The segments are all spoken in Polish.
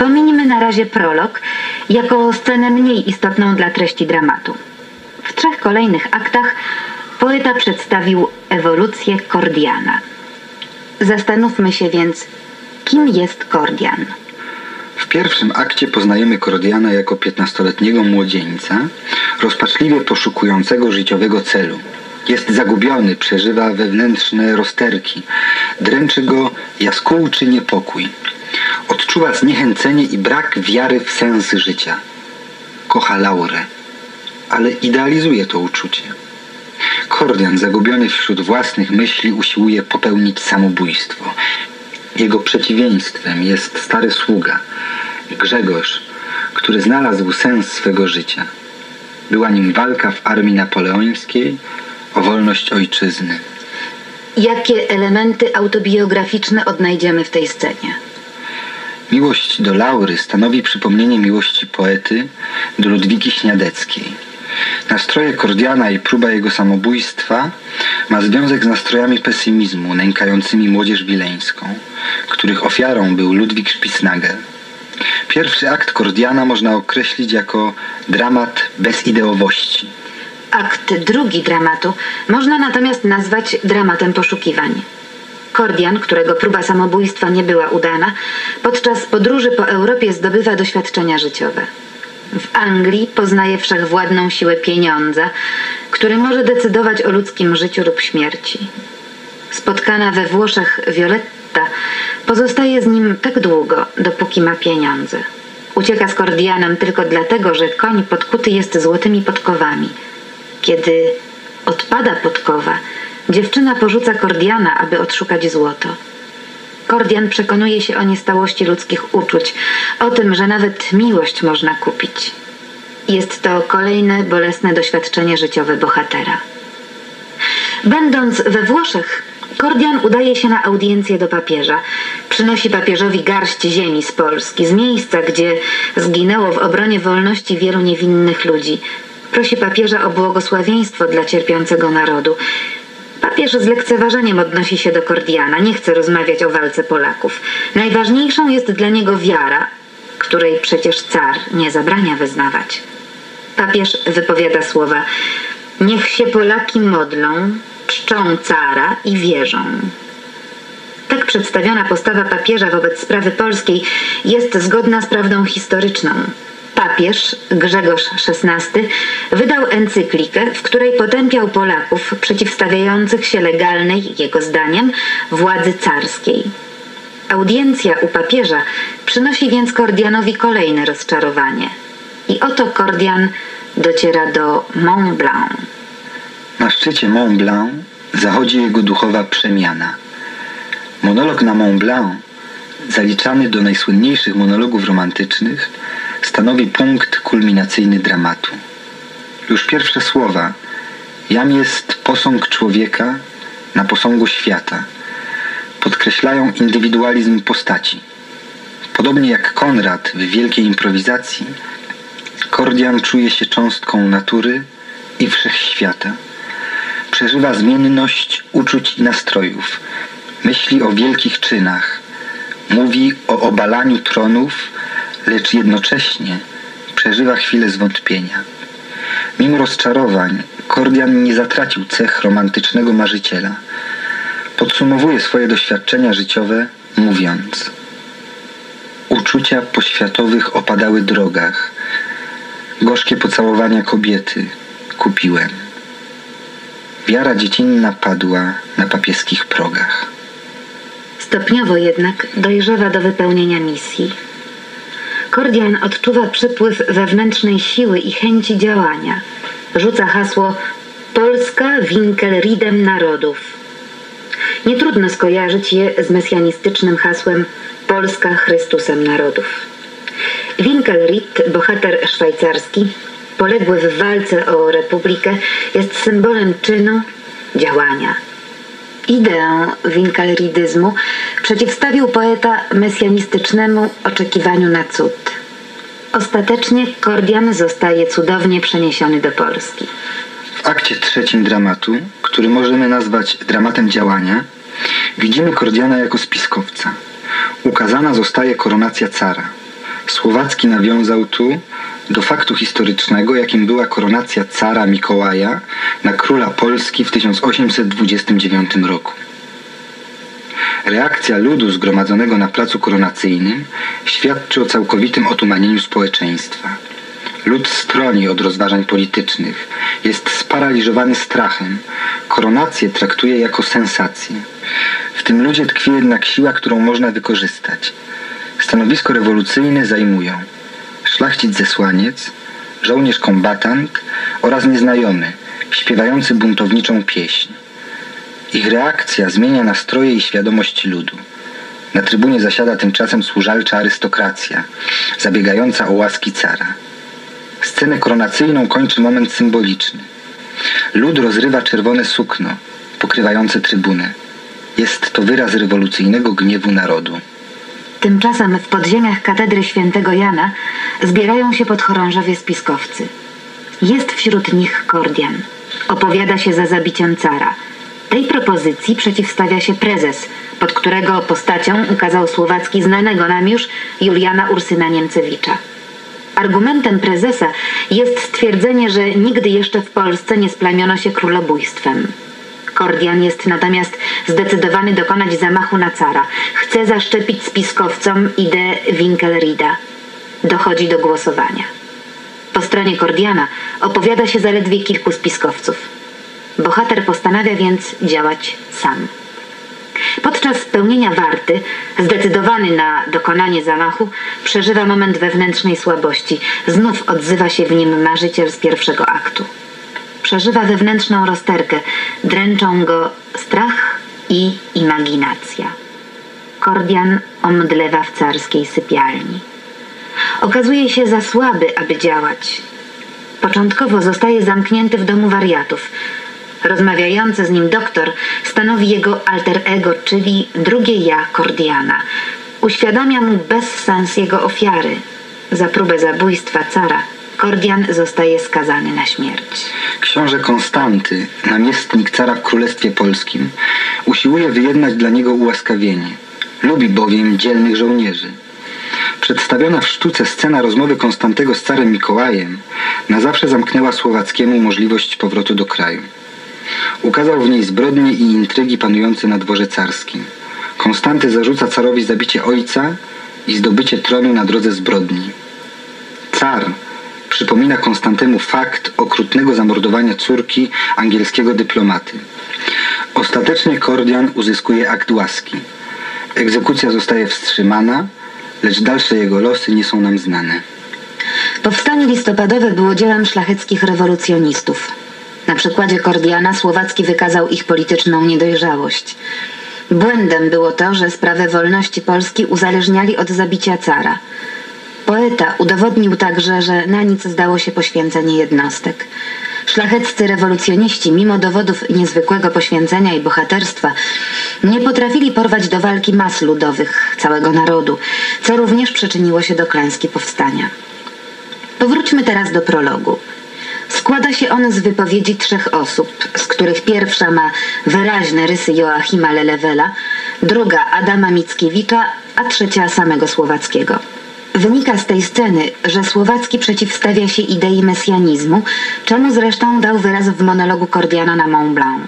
Pominimy na razie prolog jako scenę mniej istotną dla treści dramatu. W trzech kolejnych aktach poeta przedstawił ewolucję Kordiana. Zastanówmy się więc, kim jest Kordian. W pierwszym akcie poznajemy Kordiana jako 15-letniego młodzieńca, rozpaczliwie poszukującego życiowego celu. Jest zagubiony, przeżywa wewnętrzne rozterki, dręczy go jaskółczy niepokój. Odczuwa zniechęcenie i brak wiary w sens życia. Kocha Laurę, ale idealizuje to uczucie. Kordian, zagubiony wśród własnych myśli, usiłuje popełnić samobójstwo. Jego przeciwieństwem jest stary sługa, Grzegorz, który znalazł sens swego życia. Była nim walka w armii napoleońskiej o wolność ojczyzny. Jakie elementy autobiograficzne odnajdziemy w tej scenie? Miłość do Laury stanowi przypomnienie miłości poety do Ludwiki Śniadeckiej. Nastroje Kordiana i próba jego samobójstwa ma związek z nastrojami pesymizmu nękającymi młodzież wileńską, których ofiarą był Ludwik Spitznagel. Pierwszy akt Kordiana można określić jako dramat bezideowości. Akt drugi dramatu można natomiast nazwać dramatem poszukiwań. Kordian, którego próba samobójstwa nie była udana, podczas podróży po Europie zdobywa doświadczenia życiowe. W Anglii poznaje wszechwładną siłę pieniądza, który może decydować o ludzkim życiu lub śmierci. Spotkana we Włoszech Violetta pozostaje z nim tak długo, dopóki ma pieniądze. Ucieka z Kordianem tylko dlatego, że koń podkuty jest złotymi podkowami. Kiedy odpada podkowa, dziewczyna porzuca Kordiana, aby odszukać złoto. Kordian przekonuje się o niestałości ludzkich uczuć, o tym, że nawet miłość można kupić. Jest to kolejne bolesne doświadczenie życiowe bohatera. Będąc we Włoszech, Kordian udaje się na audiencję do papieża. Przynosi papieżowi garść ziemi z Polski, z miejsca, gdzie zginęło w obronie wolności wielu niewinnych ludzi. Prosi papieża o błogosławieństwo dla cierpiącego narodu. Papież z lekceważeniem odnosi się do Kordiana, nie chce rozmawiać o walce Polaków. Najważniejszą jest dla niego wiara, której przecież car nie zabrania wyznawać. Papież wypowiada słowa: Niech się Polaki modlą, czczą cara i wierzą. Tak przedstawiona postawa papieża wobec sprawy polskiej jest zgodna z prawdą historyczną. Papież Grzegorz XVI wydał encyklikę, w której potępiał Polaków przeciwstawiających się legalnej, jego zdaniem, władzy carskiej. Audiencja u papieża przynosi więc Kordianowi kolejne rozczarowanie. I oto Kordian dociera do Mont Blanc. Na szczycie Mont Blanc zachodzi jego duchowa przemiana. Monolog na Mont Blanc, zaliczany do najsłynniejszych monologów romantycznych, stanowi punkt kulminacyjny dramatu. Już pierwsze słowa Jam jest posąg człowieka na posągu świata podkreślają indywidualizm postaci. Podobnie jak Konrad w wielkiej improwizacji, Kordian czuje się cząstką natury i wszechświata. Przeżywa zmienność uczuć i nastrojów. Myśli o wielkich czynach. Mówi o obalaniu tronów, lecz jednocześnie przeżywa chwilę zwątpienia. Mimo rozczarowań, Kordian nie zatracił cech romantycznego marzyciela. Podsumowuje swoje doświadczenia życiowe mówiąc Uczucia poświatowych opadały drogach. Gorzkie pocałowania kobiety kupiłem. Wiara dziecinna padła na papieskich progach. Stopniowo jednak dojrzewa do wypełnienia misji. Kordian odczuwa przypływ wewnętrznej siły i chęci działania. Rzuca hasło Polska Winkelriedem Narodów. Nie trudno skojarzyć je z mesjanistycznym hasłem Polska Chrystusem Narodów. Winkelried, bohater szwajcarski, poległy w walce o republikę, jest symbolem czynu, działania. Ideę winkelridyzmu przeciwstawił poeta mesjanistycznemu oczekiwaniu na cud. Ostatecznie Kordian zostaje cudownie przeniesiony do Polski. W akcie trzecim dramatu, który możemy nazwać dramatem działania, widzimy Kordiana jako spiskowca. Ukazana zostaje koronacja cara. Słowacki nawiązał tu do faktu historycznego, jakim była koronacja cara Mikołaja na króla Polski w 1829 roku. Reakcja ludu zgromadzonego na placu koronacyjnym świadczy o całkowitym otumanieniu społeczeństwa. Lud stroni od rozważań politycznych, jest sparaliżowany strachem, koronację traktuje jako sensację. W tym ludzie tkwi jednak siła, którą można wykorzystać. Stanowisko rewolucyjne zajmują szlachcic zesłaniec, żołnierz kombatant oraz nieznajomy, śpiewający buntowniczą pieśń. Ich reakcja zmienia nastroje i świadomość ludu. Na trybunie zasiada tymczasem służalcza arystokracja, zabiegająca o łaski cara. Scenę koronacyjną kończy moment symboliczny. Lud rozrywa czerwone sukno, pokrywające trybunę. Jest to wyraz rewolucyjnego gniewu narodu. Tymczasem w podziemiach katedry świętego Jana zbierają się podchorążowie spiskowcy. Jest wśród nich Kordian. Opowiada się za zabiciem cara. Tej propozycji przeciwstawia się prezes, pod którego postacią ukazał Słowacki znanego nam już Juliana Ursyna Niemcewicza. Argumentem prezesa jest stwierdzenie, że nigdy jeszcze w Polsce nie splamiono się królobójstwem. Kordian jest natomiast zdecydowany dokonać zamachu na cara. Chce zaszczepić spiskowcom ideę Winkelrida. Dochodzi do głosowania. Po stronie Kordiana opowiada się zaledwie kilku spiskowców. Bohater postanawia więc działać sam. Podczas pełnienia warty, zdecydowany na dokonanie zamachu, przeżywa moment wewnętrznej słabości. Znów odzywa się w nim marzyciel z pierwszego aktu. Przeżywa wewnętrzną rozterkę, dręczą go strach i imaginacja. Kordian omdlewa w carskiej sypialni. Okazuje się za słaby, aby działać. Początkowo zostaje zamknięty w domu wariatów. Rozmawiający z nim doktor stanowi jego alter ego, czyli drugie ja Kordiana. Uświadamia mu bezsens jego ofiary. Za próbę zabójstwa cara Kordian zostaje skazany na śmierć. Książę Konstanty, namiestnik cara w Królestwie Polskim, usiłuje wyjednać dla niego ułaskawienie. Lubi bowiem dzielnych żołnierzy. Przedstawiona w sztuce scena rozmowy Konstantego z carem Mikołajem na zawsze zamknęła Słowackiemu możliwość powrotu do kraju. Ukazał w niej zbrodnie i intrygi panujące na dworze carskim. Konstanty zarzuca carowi zabicie ojca i zdobycie tronu na drodze zbrodni. Car przypomina Konstantemu fakt okrutnego zamordowania córki angielskiego dyplomaty. Ostatecznie Kordian uzyskuje akt łaski. Egzekucja zostaje wstrzymana, lecz dalsze jego losy nie są nam znane. Powstanie listopadowe było dziełem szlacheckich rewolucjonistów. Na przykładzie Kordiana Słowacki wykazał ich polityczną niedojrzałość. Błędem było to, że sprawę wolności Polski uzależniali od zabicia cara. Poeta udowodnił także, że na nic zdało się poświęcenie jednostek. Szlacheccy rewolucjoniści, mimo dowodów niezwykłego poświęcenia i bohaterstwa, nie potrafili porwać do walki mas ludowych całego narodu, co również przyczyniło się do klęski powstania. Powróćmy teraz do prologu. Składa się on z wypowiedzi trzech osób, z których pierwsza ma wyraźne rysy Joachima Lelewela, druga Adama Mickiewicza, a trzecia samego Słowackiego. Wynika z tej sceny, że Słowacki przeciwstawia się idei mesjanizmu, czemu zresztą dał wyraz w monologu Kordiana na Mont Blanc.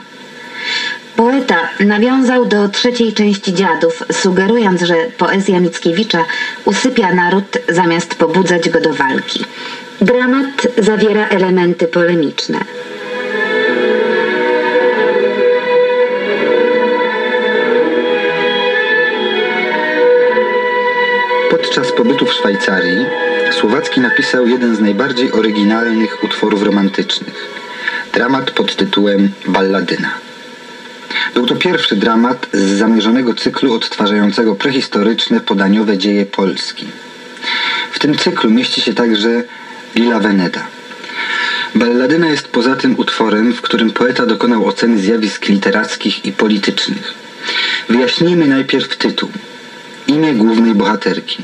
Poeta nawiązał do trzeciej części dziadów, sugerując, że poezja Mickiewicza usypia naród zamiast pobudzać go do walki. Dramat zawiera elementy polemiczne. Podczas pobytu w Szwajcarii Słowacki napisał jeden z najbardziej oryginalnych utworów romantycznych. Dramat pod tytułem Balladyna. Był to pierwszy dramat z zamierzonego cyklu odtwarzającego prehistoryczne, podaniowe dzieje Polski. W tym cyklu mieści się także Lila Veneda. Balladyna jest poza tym utworem, w którym poeta dokonał oceny zjawisk literackich i politycznych. Wyjaśnijmy najpierw tytuł. Imię głównej bohaterki.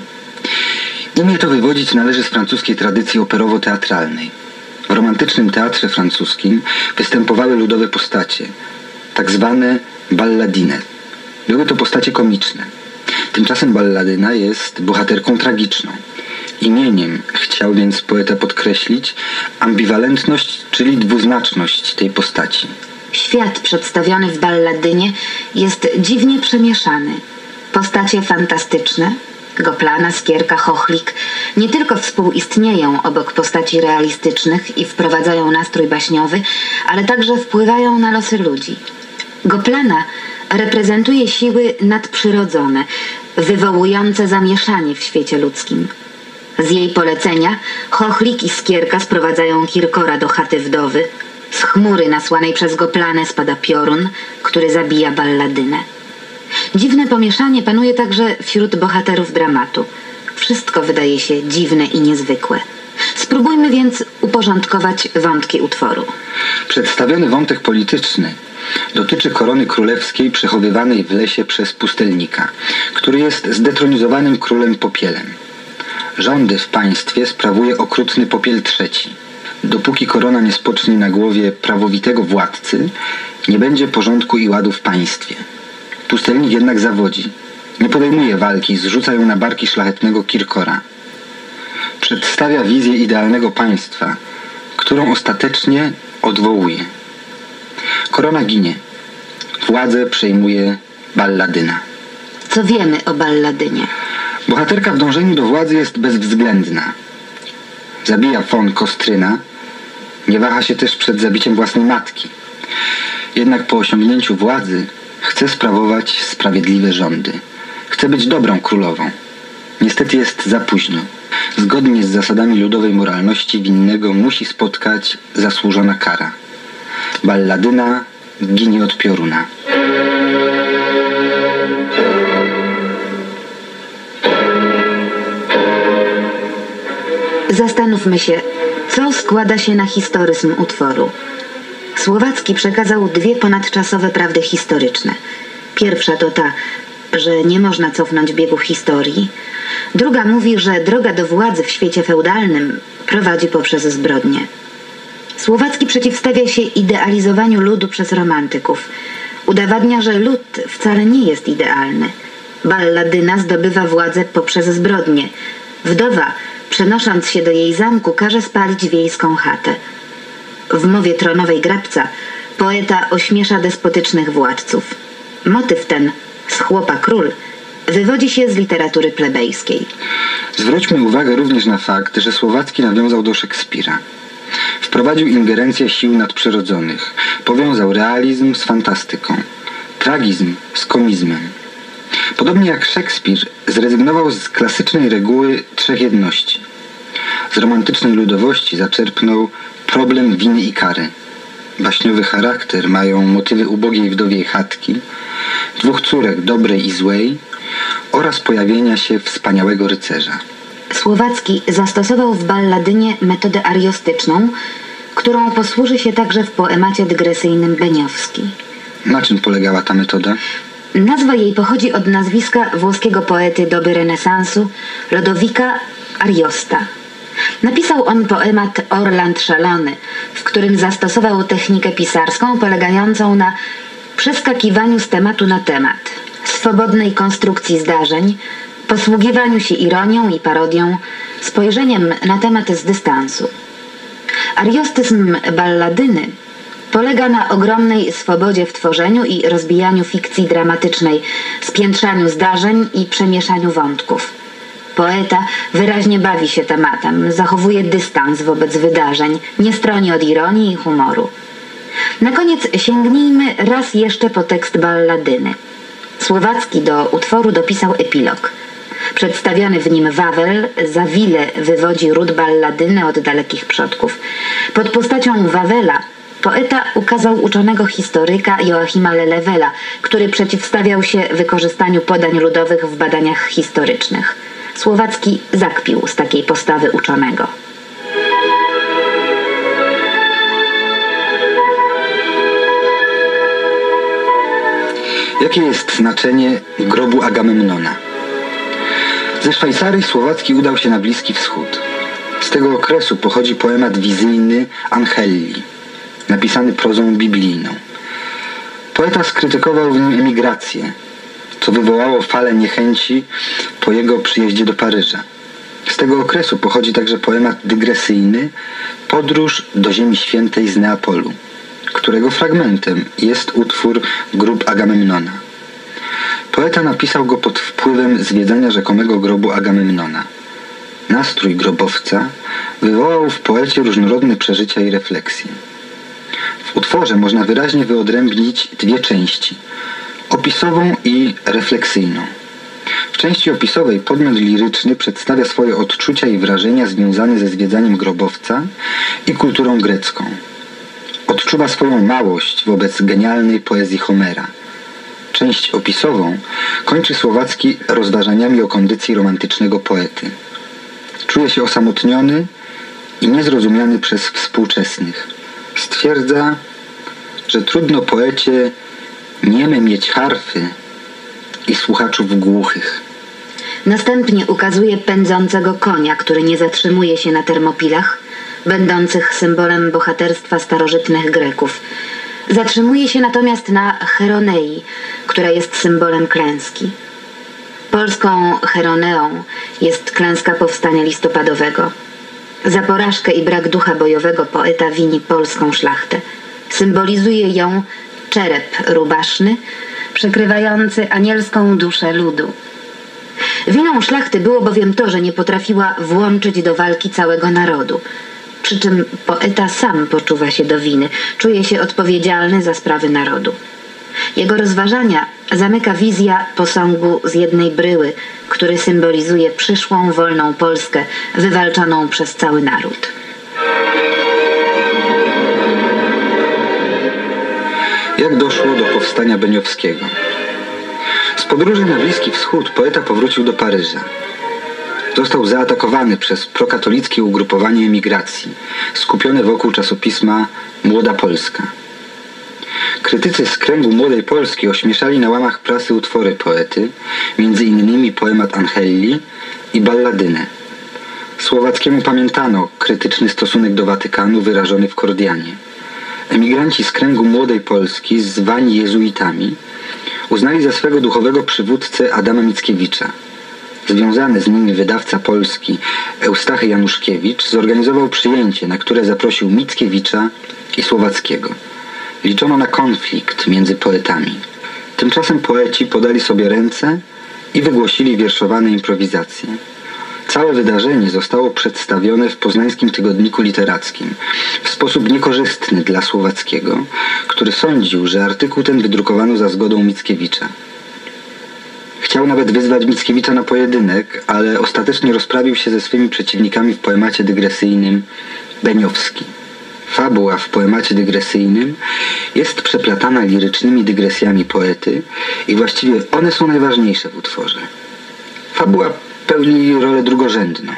Imię to wywodzić należy z francuskiej tradycji operowo-teatralnej. W romantycznym teatrze francuskim występowały ludowe postacie, tak zwane balladine. Były to postacie komiczne. Tymczasem balladyna jest bohaterką tragiczną. Imieniem chciał więc poeta podkreślić ambiwalentność, czyli dwuznaczność tej postaci. Świat przedstawiony w balladynie jest dziwnie przemieszany. Postacie fantastyczne, Goplana, Skierka, Chochlik nie tylko współistnieją obok postaci realistycznych i wprowadzają nastrój baśniowy, ale także wpływają na losy ludzi. Goplana reprezentuje siły nadprzyrodzone, wywołujące zamieszanie w świecie ludzkim. Z jej polecenia Chochlik i Skierka sprowadzają Kirkora do chaty wdowy. Z chmury nasłanej przez Goplanę spada piorun, który zabija balladynę. Dziwne pomieszanie panuje także wśród bohaterów dramatu. Wszystko wydaje się dziwne i niezwykłe. Spróbujmy więc uporządkować wątki utworu. Przedstawiony wątek polityczny dotyczy korony królewskiej przechowywanej w lesie przez pustelnika, który jest zdetronizowanym królem Popielem. Rządy w państwie sprawuje okrutny Popiel III. Dopóki korona nie spocznie na głowie prawowitego władcy, nie będzie porządku i ładu w państwie. Pustelnik jednak zawodzi. Nie podejmuje walki, zrzuca ją na barki szlachetnego Kirkora. Przedstawia wizję idealnego państwa, którą ostatecznie odwołuje. Korona ginie. Władzę przejmuje balladyna. Co wiemy o balladynie? Bohaterka w dążeniu do władzy jest bezwzględna. Zabija fon Kostryna. Nie waha się też przed zabiciem własnej matki. Jednak po osiągnięciu władzy chce sprawować sprawiedliwe rządy. Chce być dobrą królową. Niestety jest za późno. Zgodnie z zasadami ludowej moralności winnego musi spotkać zasłużona kara. Balladyna ginie od pioruna. Zastanówmy się, co składa się na historyzm utworu. Słowacki przekazał dwie ponadczasowe prawdy historyczne. Pierwsza to ta, że nie można cofnąć biegów historii. Druga mówi, że droga do władzy w świecie feudalnym prowadzi poprzez zbrodnie. Słowacki przeciwstawia się idealizowaniu ludu przez romantyków. Udowadnia, że lud wcale nie jest idealny. Balladyna zdobywa władzę poprzez zbrodnie. Wdowa, przenosząc się do jej zamku, każe spalić wiejską chatę. W mowie tronowej Grabca poeta ośmiesza despotycznych władców. Motyw ten, z chłopa król, wywodzi się z literatury plebejskiej. Zwróćmy uwagę również na fakt, że Słowacki nawiązał do Szekspira. Wprowadził ingerencję sił nadprzyrodzonych. Powiązał realizm z fantastyką. Tragizm z komizmem. Podobnie jak Szekspir zrezygnował z klasycznej reguły trzech jedności. Z romantycznej ludowości zaczerpnął problem winy i kary. Baśniowy charakter mają motywy ubogiej wdowiej chatki, dwóch córek dobrej i złej oraz pojawienia się wspaniałego rycerza. Słowacki zastosował w balladynie metodę ariostyczną, którą posłuży się także w poemacie dygresyjnym Beniowski. Na czym polegała ta metoda? Nazwa jej pochodzi od nazwiska włoskiego poety doby renesansu Lodowika Ariosta. Napisał on poemat Orland Szalony, w którym zastosował technikę pisarską polegającą na przeskakiwaniu z tematu na temat, swobodnej konstrukcji zdarzeń, posługiwaniu się ironią i parodią, spojrzeniem na temat z dystansu. Ariostyzm balladyny polega na ogromnej swobodzie w tworzeniu i rozbijaniu fikcji dramatycznej, spiętrzaniu zdarzeń i przemieszaniu wątków. Poeta wyraźnie bawi się tematem, zachowuje dystans wobec wydarzeń, nie stroni od ironii i humoru. Na koniec sięgnijmy raz jeszcze po tekst balladyny. Słowacki do utworu dopisał epilog. Przedstawiony w nim Wawel za Wile wywodzi ród balladyny od dalekich przodków. Pod postacią Wawela poeta ukazał uczonego historyka Joachima Lelewela, który przeciwstawiał się wykorzystaniu podań ludowych w badaniach historycznych. Słowacki zakpił z takiej postawy uczonego. Jakie jest znaczenie grobu Agamemnona? Ze Szwajcarii Słowacki udał się na Bliski Wschód. Z tego okresu pochodzi poemat wizyjny Angelli, napisany prozą biblijną. Poeta skrytykował w nim emigrację, co wywołało falę niechęci po jego przyjeździe do Paryża. Z tego okresu pochodzi także poemat dygresyjny Podróż do Ziemi Świętej z Neapolu, którego fragmentem jest utwór Grób Agamemnona. Poeta napisał go pod wpływem zwiedzania rzekomego grobu Agamemnona. Nastrój grobowca wywołał w poecie różnorodne przeżycia i refleksje. W utworze można wyraźnie wyodrębnić dwie części opisową i refleksyjną. W części opisowej podmiot liryczny przedstawia swoje odczucia i wrażenia związane ze zwiedzaniem grobowca i kulturą grecką. Odczuwa swoją małość wobec genialnej poezji Homera. Część opisową kończy Słowacki rozważaniami o kondycji romantycznego poety. Czuje się osamotniony i niezrozumiany przez współczesnych. Stwierdza, że trudno poecie nieme mieć harfy i słuchaczów głuchych. Następnie ukazuje pędzącego konia, który nie zatrzymuje się na termopilach, będących symbolem bohaterstwa starożytnych Greków. Zatrzymuje się natomiast na Heronei, która jest symbolem klęski. Polską Heroneą jest klęska powstania listopadowego. Za porażkę i brak ducha bojowego poeta wini polską szlachtę. Symbolizuje ją czerep rubaszny, przykrywający anielską duszę ludu. Winą szlachty było bowiem to, że nie potrafiła włączyć do walki całego narodu. Przy czym poeta sam poczuwa się do winy, czuje się odpowiedzialny za sprawy narodu. Jego rozważania zamyka wizja posągu z jednej bryły, który symbolizuje przyszłą wolną Polskę wywalczoną przez cały naród. Jak doszło do powstania Beniowskiego? Z podróży na Bliski Wschód poeta powrócił do Paryża. Został zaatakowany przez prokatolickie ugrupowanie emigracji, skupione wokół czasopisma Młoda Polska. Krytycy z kręgu Młodej Polski ośmieszali na łamach prasy utwory poety, innymi poemat Angelli i balladynę. Słowackiemu pamiętano krytyczny stosunek do Watykanu wyrażony w Kordianie. Emigranci z kręgu Młodej Polski, zwani jezuitami, uznali za swego duchowego przywódcę Adama Mickiewicza. Związany z nimi wydawca polski Eustachy Januszkiewicz zorganizował przyjęcie, na które zaprosił Mickiewicza i Słowackiego. Liczono na konflikt między poetami. Tymczasem poeci podali sobie ręce i wygłosili wierszowane improwizacje. Całe wydarzenie zostało przedstawione w poznańskim tygodniku literackim w sposób niekorzystny dla Słowackiego, który sądził, że artykuł ten wydrukowano za zgodą Mickiewicza. Chciał nawet wyzwać Mickiewicza na pojedynek, ale ostatecznie rozprawił się ze swymi przeciwnikami w poemacie dygresyjnym Beniowski. Fabuła w poemacie dygresyjnym jest przeplatana lirycznymi dygresjami poety i właściwie one są najważniejsze w utworze. Fabuła pełni rolę drugorzędną.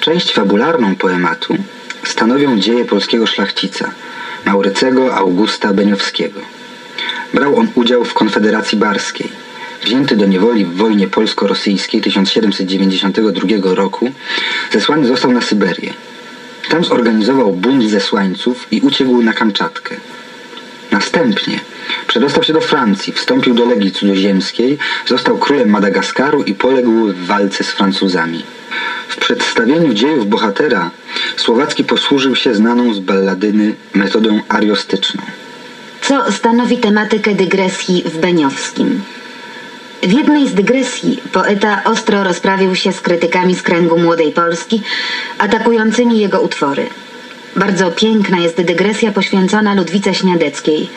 Część fabularną poematu stanowią dzieje polskiego szlachcica, Maurycego Augusta Beniowskiego. Brał on udział w Konfederacji Barskiej. Wzięty do niewoli w wojnie polsko-rosyjskiej 1792 roku, zesłany został na Syberię. Tam zorganizował bunt zesłańców i uciekł na Kamczatkę. Następnie przedostał się do Francji, wstąpił do Legii Cudzoziemskiej, został królem Madagaskaru i poległ w walce z Francuzami. W przedstawieniu dziejów bohatera Słowacki posłużył się znaną z balladyny metodą ariostyczną. Co stanowi tematykę dygresji w Beniowskim? W jednej z dygresji poeta ostro rozprawił się z krytykami z kręgu Młodej Polski, atakującymi jego utwory. Bardzo piękna jest dygresja poświęcona Ludwice Śniadeckiej.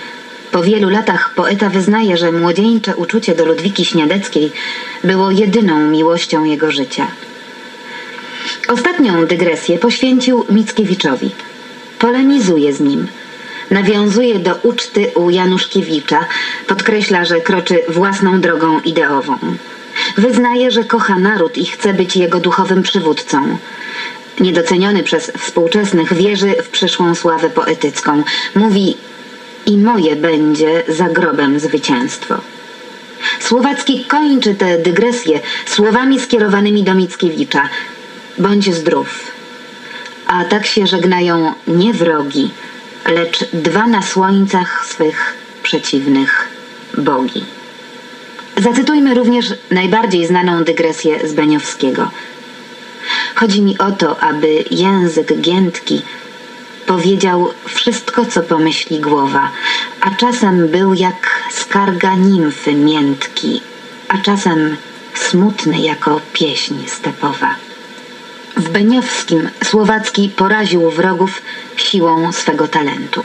Po wielu latach poeta wyznaje, że młodzieńcze uczucie do Ludwiki Śniadeckiej było jedyną miłością jego życia. Ostatnią dygresję poświęcił Mickiewiczowi. Polemizuje z nim. Nawiązuje do uczty u Januszkiewicza, podkreśla, że kroczy własną drogą ideową. Wyznaje, że kocha naród i chce być jego duchowym przywódcą. Niedoceniony przez współczesnych wierzy w przyszłą sławę poetycką. Mówi i moje będzie za grobem zwycięstwo. Słowacki kończy tę dygresję słowami skierowanymi do Mickiewicza. Bądź zdrów. A tak się żegnają nie wrogi, lecz dwa na słońcach swych przeciwnych bogi. Zacytujmy również najbardziej znaną dygresję z Beniowskiego. Chodzi mi o to, aby język giętki powiedział wszystko, co pomyśli głowa, a czasem był jak skarga nimfy miętki, a czasem smutny jako pieśń stepowa. W Beniowskim Słowacki poraził wrogów siłą swego talentu.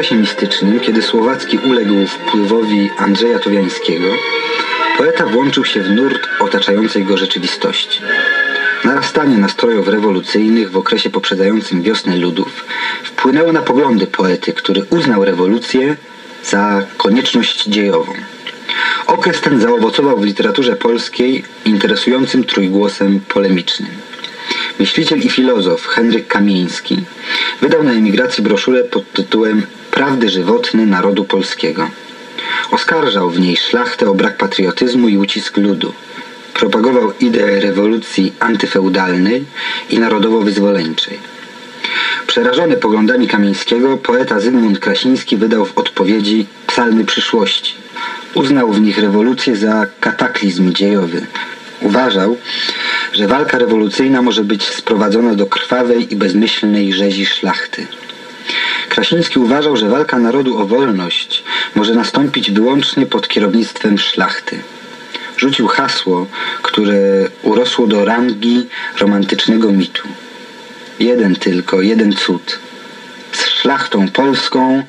Okresie mistycznym, kiedy Słowacki uległ wpływowi Andrzeja Towiańskiego, poeta włączył się w nurt otaczającej go rzeczywistości. Narastanie nastrojów rewolucyjnych w okresie poprzedzającym wiosnę ludów wpłynęło na poglądy poety, który uznał rewolucję za konieczność dziejową. Okres ten zaowocował w literaturze polskiej interesującym trójgłosem polemicznym. Myśliciel i filozof Henryk Kamieński wydał na emigracji broszurę pod tytułem Prawdy żywotne narodu polskiego. Oskarżał w niej szlachtę o brak patriotyzmu i ucisk ludu. Propagował ideę rewolucji antyfeudalnej i narodowo-wyzwoleńczej. Przerażony poglądami Kamieńskiego, poeta Zygmunt Krasiński wydał w odpowiedzi Psalmy przyszłości. Uznał w nich rewolucję za kataklizm dziejowy. Uważał, że walka rewolucyjna może być sprowadzona do krwawej i bezmyślnej rzezi szlachty. Krasiński uważał, że walka narodu o wolność może nastąpić wyłącznie pod kierownictwem szlachty. Rzucił hasło, które urosło do rangi romantycznego mitu. Jeden tylko, jeden cud. Z szlachtą polską,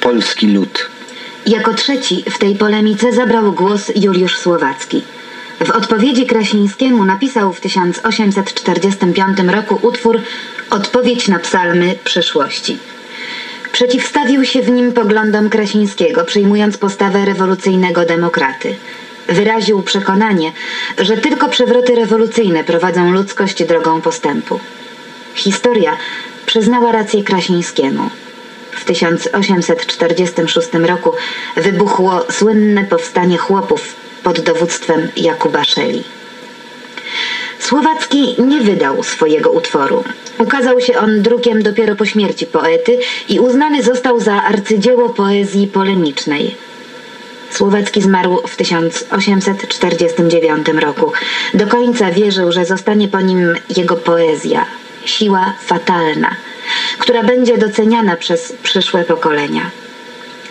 polski lud. Jako trzeci w tej polemice zabrał głos Juliusz Słowacki. W odpowiedzi Krasińskiemu napisał w 1845 roku utwór Odpowiedź na psalmy przyszłości. Przeciwstawił się w nim poglądom Krasińskiego, przyjmując postawę rewolucyjnego demokraty. Wyraził przekonanie, że tylko przewroty rewolucyjne prowadzą ludzkość drogą postępu. Historia przyznała rację Krasińskiemu. W 1846 roku wybuchło słynne powstanie chłopów pod dowództwem Jakuba Szeli. Słowacki nie wydał swojego utworu. Ukazał się on drukiem dopiero po śmierci poety i uznany został za arcydzieło poezji polemicznej. Słowacki zmarł w 1849 roku. Do końca wierzył, że zostanie po nim jego poezja, siła fatalna, która będzie doceniana przez przyszłe pokolenia.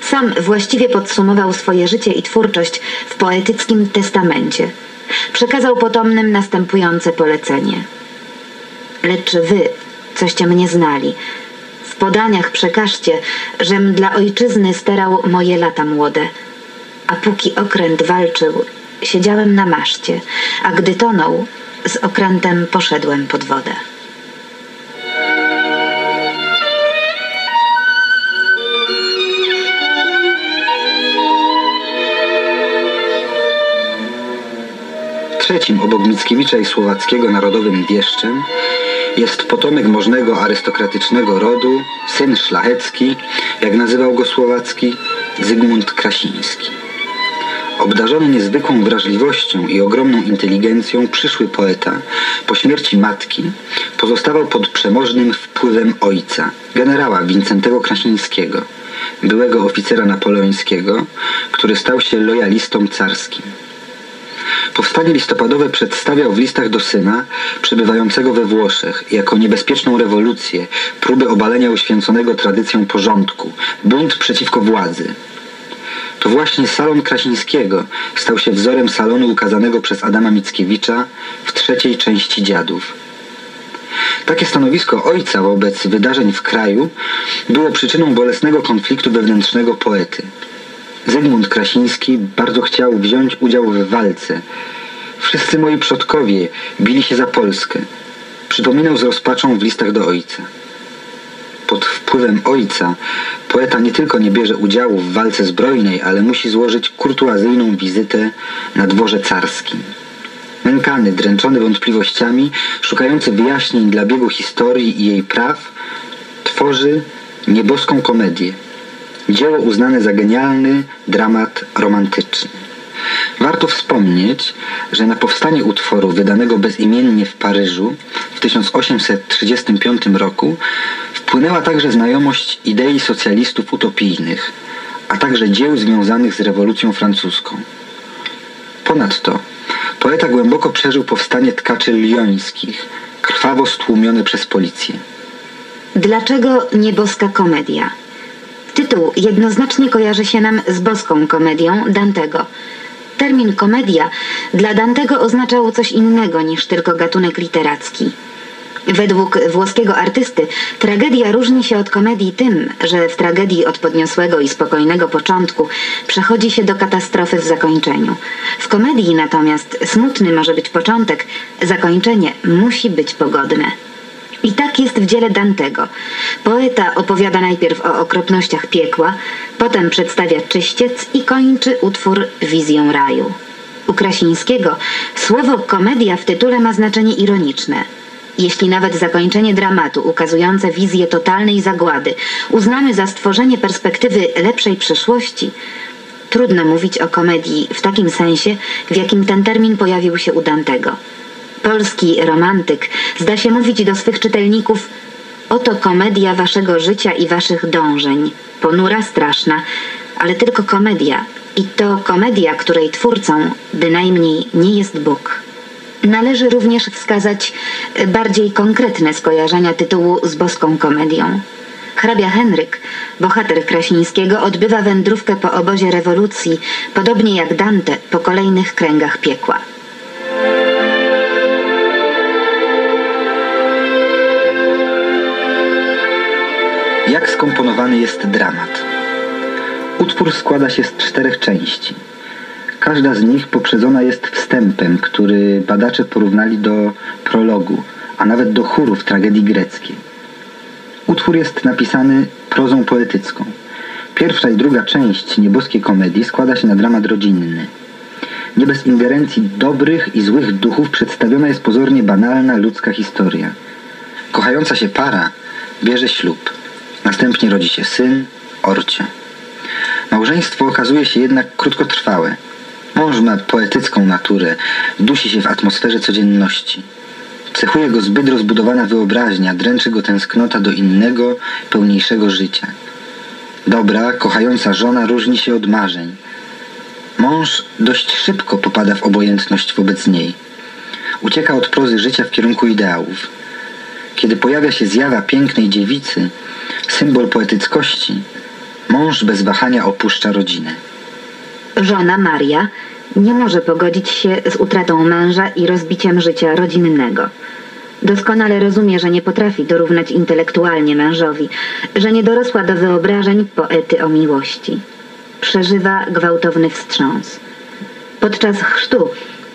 Sam właściwie podsumował swoje życie i twórczość w poetyckim testamencie. Przekazał potomnym następujące polecenie. Lecz wy, coście mnie znali, w podaniach przekażcie, żem dla ojczyzny sterał moje lata młode. A póki okręt walczył, siedziałem na maszcie, a gdy tonął, z okrętem poszedłem pod wodę. Trzecim obok Mickiewicza i Słowackiego narodowym wieszczem jest potomek możnego arystokratycznego rodu, syn szlachecki, jak nazywał go Słowacki, Zygmunt Krasiński. Obdarzony niezwykłą wrażliwością i ogromną inteligencją przyszły poeta po śmierci matki pozostawał pod przemożnym wpływem ojca, generała Wincentego Krasińskiego, byłego oficera napoleońskiego, który stał się lojalistą carskim. Powstanie listopadowe przedstawiał w listach do syna, przebywającego we Włoszech, jako niebezpieczną rewolucję, próbę obalenia uświęconego tradycją porządku, bunt przeciwko władzy. To właśnie salon Krasińskiego stał się wzorem salonu ukazanego przez Adama Mickiewicza w trzeciej części Dziadów. Takie stanowisko ojca wobec wydarzeń w kraju było przyczyną bolesnego konfliktu wewnętrznego poety. Zygmunt Krasiński bardzo chciał wziąć udział w walce. Wszyscy moi przodkowie bili się za Polskę. Przypominał z rozpaczą w listach do ojca. Pod wpływem ojca poeta nie tylko nie bierze udziału w walce zbrojnej, ale musi złożyć kurtuazyjną wizytę na dworze carskim. Nękany, dręczony wątpliwościami, szukający wyjaśnień dla biegu historii i jej praw, tworzy nieboską komedię – Dzieło uznane za genialny dramat romantyczny. Warto wspomnieć, że na powstanie utworu wydanego bezimiennie w Paryżu w 1835 roku wpłynęła także znajomość idei socjalistów utopijnych, a także dzieł związanych z rewolucją francuską. Ponadto poeta głęboko przeżył powstanie tkaczy lyońskich, krwawo stłumione przez policję. Dlaczego nie boska komedia? Tytuł jednoznacznie kojarzy się nam z boską komedią Dantego. Termin komedia dla Dantego oznaczał coś innego niż tylko gatunek literacki. Według włoskiego artysty tragedia różni się od komedii tym, że w tragedii od podniosłego i spokojnego początku przechodzi się do katastrofy w zakończeniu. W komedii natomiast smutny może być początek, zakończenie musi być pogodne. I tak jest w dziele Dantego. Poeta opowiada najpierw o okropnościach piekła, potem przedstawia czyściec i kończy utwór wizją raju. U Krasińskiego słowo komedia w tytule ma znaczenie ironiczne. Jeśli nawet zakończenie dramatu ukazujące wizję totalnej zagłady uznamy za stworzenie perspektywy lepszej przyszłości, trudno mówić o komedii w takim sensie, w jakim ten termin pojawił się u Dantego. Polski romantyk zda się mówić do swych czytelników Oto komedia waszego życia i waszych dążeń. Ponura, straszna, ale tylko komedia. I to komedia, której twórcą bynajmniej nie jest Bóg. Należy również wskazać bardziej konkretne skojarzenia tytułu z boską komedią. Hrabia Henryk, bohater Krasińskiego, odbywa wędrówkę po obozie rewolucji, podobnie jak Dante po kolejnych kręgach piekła. Jak skomponowany jest dramat? Utwór składa się z czterech części. Każda z nich poprzedzona jest wstępem, który badacze porównali do prologu, a nawet do chórów tragedii greckiej. Utwór jest napisany prozą poetycką. Pierwsza i druga część nieboskiej komedii składa się na dramat rodzinny. Nie bez ingerencji dobrych i złych duchów przedstawiona jest pozornie banalna ludzka historia. Kochająca się para bierze ślub. Następnie rodzi się syn, orcie. Małżeństwo okazuje się jednak krótkotrwałe. Mąż ma poetycką naturę, dusi się w atmosferze codzienności. Cechuje go zbyt rozbudowana wyobraźnia, dręczy go tęsknota do innego, pełniejszego życia. Dobra, kochająca żona różni się od marzeń. Mąż dość szybko popada w obojętność wobec niej. Ucieka od prozy życia w kierunku ideałów. Kiedy pojawia się zjawa pięknej dziewicy, symbol poetyckości, mąż bez wahania opuszcza rodzinę. Żona Maria nie może pogodzić się z utratą męża i rozbiciem życia rodzinnego. Doskonale rozumie, że nie potrafi dorównać intelektualnie mężowi, że nie dorosła do wyobrażeń poety o miłości. Przeżywa gwałtowny wstrząs. Podczas chrztu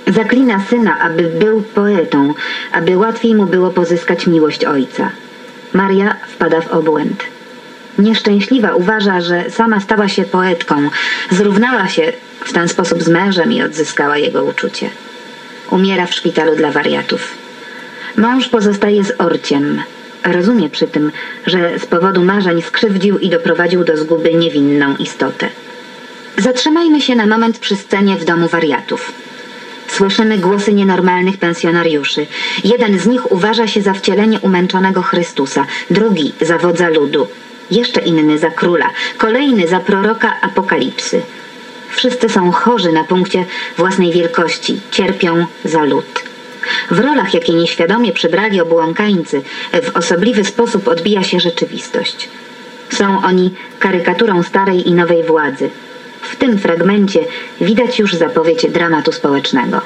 zaklina syna, aby był poetą, aby łatwiej mu było pozyskać miłość ojca. Maria wpada w obłęd. Nieszczęśliwa uważa, że sama stała się poetką, zrównała się w ten sposób z mężem i odzyskała jego uczucie. Umiera w szpitalu dla wariatów. Mąż pozostaje z orciem. Rozumie przy tym, że z powodu marzeń skrzywdził i doprowadził do zguby niewinną istotę. Zatrzymajmy się na moment przy scenie w domu wariatów. Słyszymy głosy nienormalnych pensjonariuszy. Jeden z nich uważa się za wcielenie umęczonego Chrystusa, drugi za wodza ludu, jeszcze inny za króla, kolejny za proroka apokalipsy. Wszyscy są chorzy na punkcie własnej wielkości, cierpią za lud. W rolach, jakie nieświadomie przybrali obłąkańcy, w osobliwy sposób odbija się rzeczywistość. Są oni karykaturą starej i nowej władzy. W tym fragmencie widać już zapowiedź dramatu społecznego.